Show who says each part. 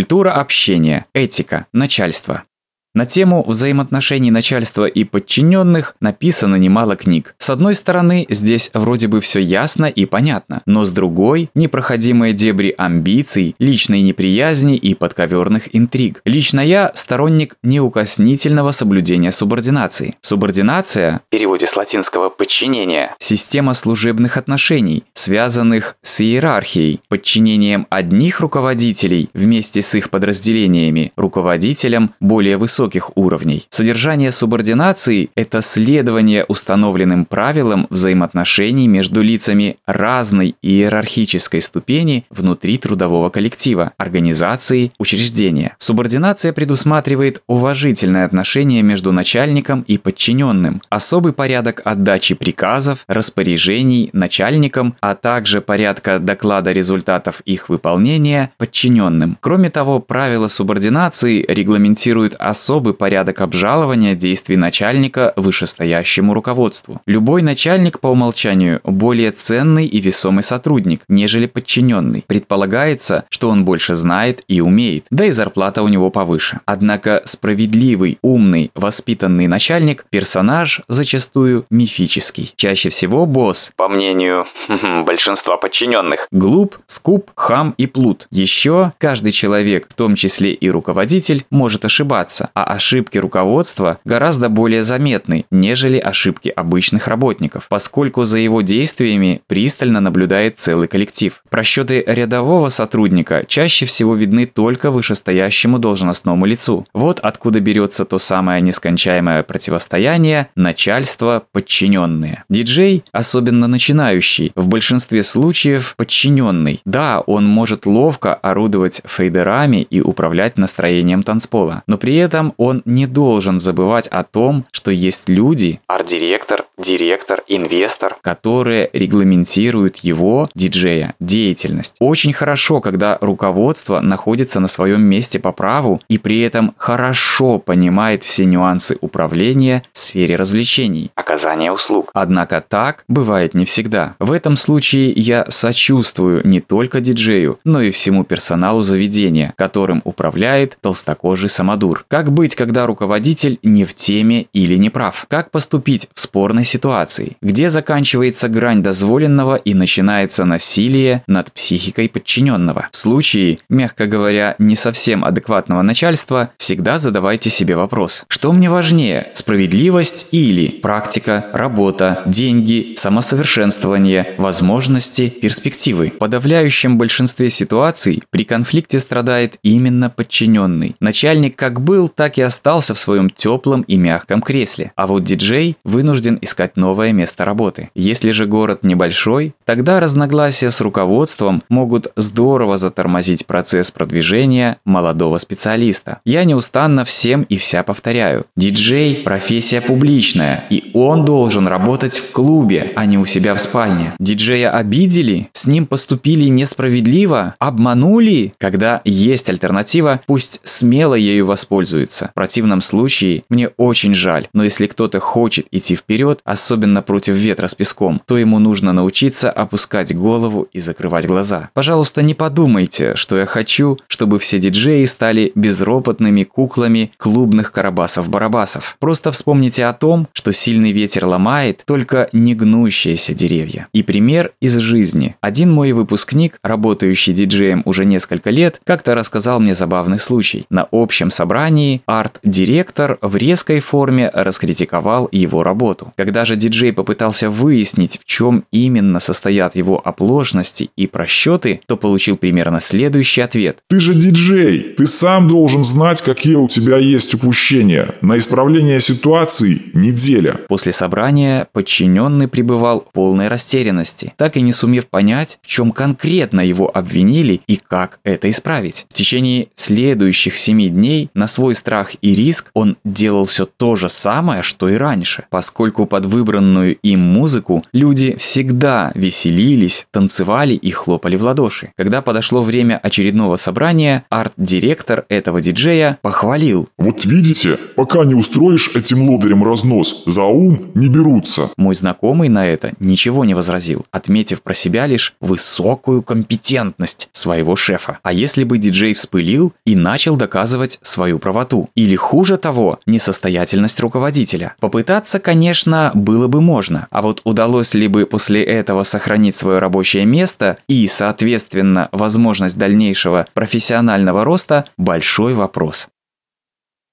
Speaker 1: Культура общения, этика, начальство. На тему взаимоотношений начальства и подчиненных написано немало книг. С одной стороны, здесь вроде бы все ясно и понятно, но с другой – непроходимые дебри амбиций, личной неприязни и подковерных интриг. Лично я сторонник неукоснительного соблюдения субординации. Субординация, в переводе с латинского «подчинение», система служебных отношений, связанных с иерархией, подчинением одних руководителей вместе с их подразделениями руководителям более высоких высоких уровней. Содержание субординации – это следование установленным правилам взаимоотношений между лицами разной иерархической ступени внутри трудового коллектива, организации, учреждения. Субординация предусматривает уважительное отношение между начальником и подчиненным, особый порядок отдачи приказов, распоряжений начальникам, а также порядка доклада результатов их выполнения подчиненным. Кроме того, правила субординации регламентируют особые особый порядок обжалования действий начальника вышестоящему руководству. Любой начальник по умолчанию более ценный и весомый сотрудник, нежели подчиненный. Предполагается, что он больше знает и умеет, да и зарплата у него повыше. Однако справедливый, умный, воспитанный начальник – персонаж зачастую мифический. Чаще всего босс, по мнению большинства подчиненных, глуп, скуп, хам и плут. Еще каждый человек, в том числе и руководитель, может ошибаться, а ошибки руководства гораздо более заметны, нежели ошибки обычных работников, поскольку за его действиями пристально наблюдает целый коллектив. Просчеты рядового сотрудника чаще всего видны только вышестоящему должностному лицу. Вот откуда берется то самое нескончаемое противостояние начальство-подчиненные. Диджей, особенно начинающий, в большинстве случаев подчиненный. Да, он может ловко орудовать фейдерами и управлять настроением танцпола, но при этом он не должен забывать о том, что есть люди, арт-директор, директор, инвестор, которые регламентируют его, диджея, деятельность. Очень хорошо, когда руководство находится на своем месте по праву и при этом хорошо понимает все нюансы управления в сфере развлечений, оказания услуг. Однако так бывает не всегда. В этом случае я сочувствую не только диджею, но и всему персоналу заведения, которым управляет толстокожий самодур. Как быть, когда руководитель не в теме или не прав? Как поступить в спорной ситуации? Где заканчивается грань дозволенного и начинается насилие над психикой подчиненного? В случае, мягко говоря, не совсем адекватного начальства, всегда задавайте себе вопрос. Что мне важнее, справедливость или практика, работа, деньги, самосовершенствование, возможности, перспективы? В подавляющем большинстве ситуаций при конфликте страдает именно подчиненный. Начальник как был, так и остался в своем теплом и мягком кресле, а вот диджей вынужден искать новое место работы. Если же город небольшой, тогда разногласия с руководством могут здорово затормозить процесс продвижения молодого специалиста. Я неустанно всем и вся повторяю. Диджей – профессия публичная, и он должен работать в клубе, а не у себя в спальне. Диджея обидели? С ним поступили несправедливо? Обманули? Когда есть альтернатива, пусть смело ею воспользуются двигаться. В противном случае мне очень жаль, но если кто-то хочет идти вперед, особенно против ветра с песком, то ему нужно научиться опускать голову и закрывать глаза. Пожалуйста, не подумайте, что я хочу, чтобы все диджеи стали безропотными куклами клубных карабасов-барабасов. Просто вспомните о том, что сильный ветер ломает только негнущиеся деревья. И пример из жизни. Один мой выпускник, работающий диджеем уже несколько лет, как-то рассказал мне забавный случай. На общем собрании арт-директор в резкой форме раскритиковал его работу. Когда же диджей попытался выяснить, в чем именно состоят его оплошности и просчеты, то получил примерно следующий ответ.
Speaker 2: «Ты же диджей! Ты сам должен знать, какие у тебя есть упущения. На исправление ситуации неделя».
Speaker 1: После собрания подчиненный пребывал в полной растерянности, так и не сумев понять, в чем конкретно его обвинили и как это исправить. В течение следующих семи дней на свой страх страх и риск, он делал все то же самое, что и раньше, поскольку под выбранную им музыку люди всегда веселились, танцевали и хлопали в ладоши. Когда подошло время очередного собрания, арт-директор этого диджея похвалил.
Speaker 2: «Вот видите, пока не устроишь этим лодырям разнос, за ум не берутся».
Speaker 1: Мой знакомый на это ничего не возразил, отметив про себя лишь высокую компетентность своего шефа. А если бы диджей вспылил и начал доказывать свою правоту? Или хуже того, несостоятельность руководителя? Попытаться, конечно, было бы можно, а вот удалось ли бы после этого сохранить свое рабочее место и, соответственно, возможность дальнейшего профессионального роста – большой вопрос.